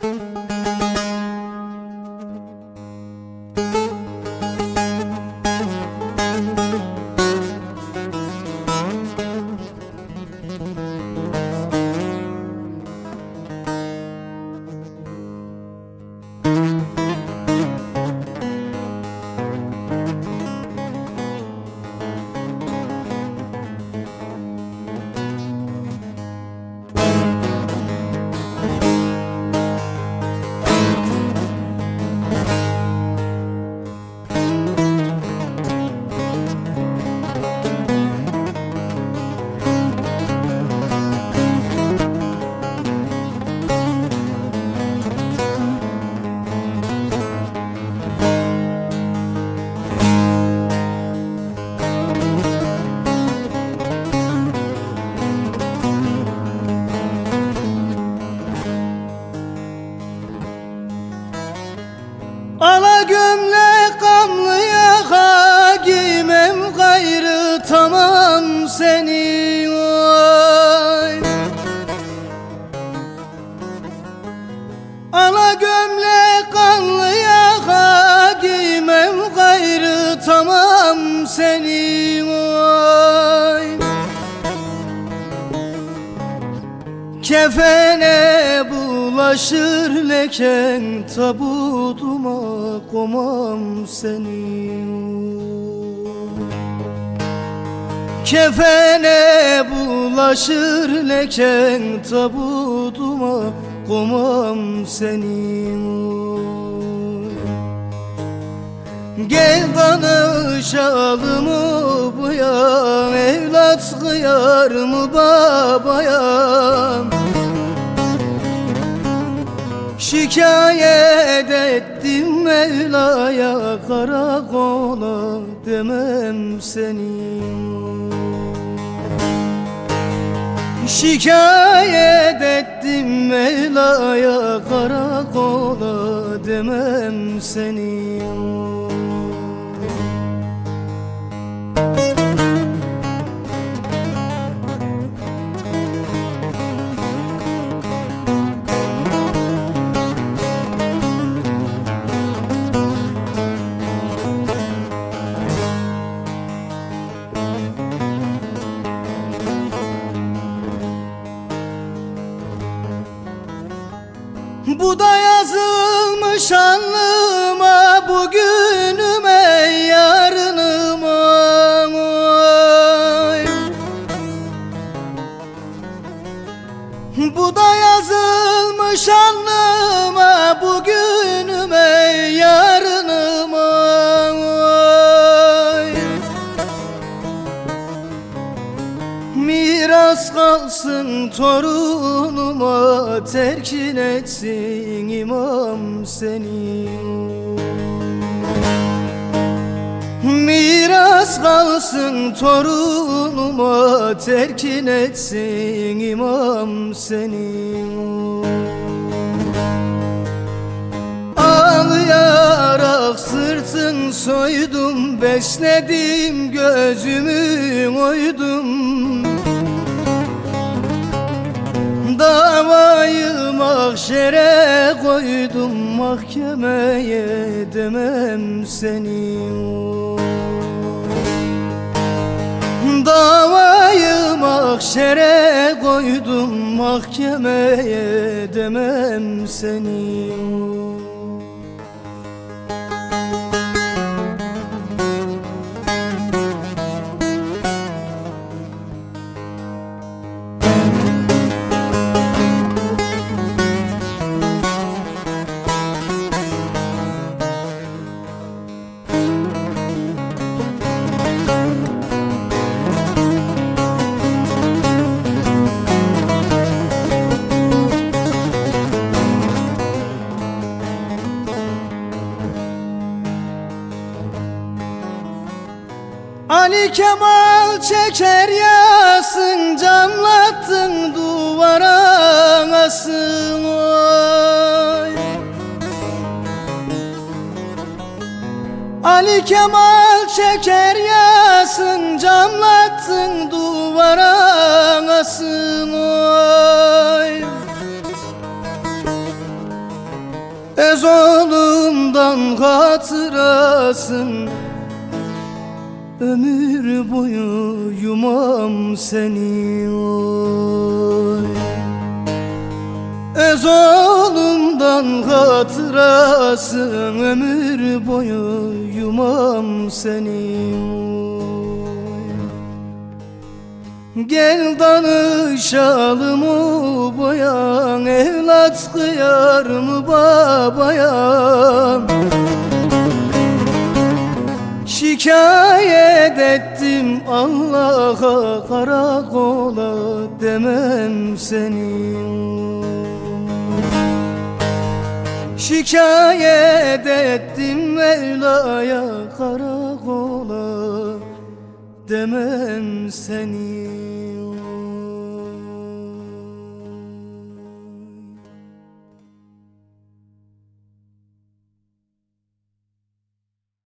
Ala tamam seni oy Ala gömlek kanlı yaka giymem gayrı tamam seni oy Kefene bulaşır leken tabutuma komam seni Kefene bulaşır leken tabutuma komam seni Gel danışalım bu ya Evlat kıyar mı babaya? Şikayet Mevla'ya Karakola demem senin. Şikayet ettim Mevla'ya Karakola demem senin Bu da yazılmış alnıma Bugünüme yarınıma. Bu da yazılmış alnıma Bugünüme yarınıma. Miras kalsın torunuma Terkin etsin imam seni. Miras kalsın torunuma Terkin etsin imam seni. Ağlayarak sırtın soydum Besledim gözümü oydum Davayı mahşere koydum Mahkemeye demem seni. Davayı mahşere koydum Mahkemeye demem seni Ali Kemal çeker yasın Camlattın duvara asın oy? Ali Kemal çeker yasın Camlattın duvara asın oy? Ez hatırasın Ömür boyu yumam seni oy. Ez oğlumdan hatırasın Ömür boyu yumam seni oy. Gel danışalım o boyan Evlat kıyar mı babaya Şikayet ettim Allah'a karakola demem seni Şikayet ettim Mevla'ya karakola demem seni